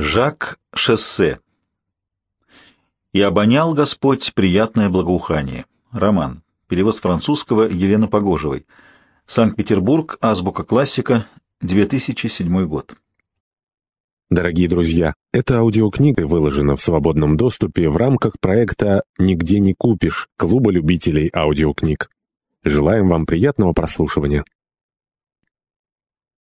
Жак Шессе. «И обонял Господь приятное благоухание». Роман. Перевод с французского Елены Погожевой. Санкт-Петербург. Азбука классика. 2007 год. Дорогие друзья, эта аудиокнига выложена в свободном доступе в рамках проекта «Нигде не купишь» Клуба любителей аудиокниг. Желаем вам приятного прослушивания.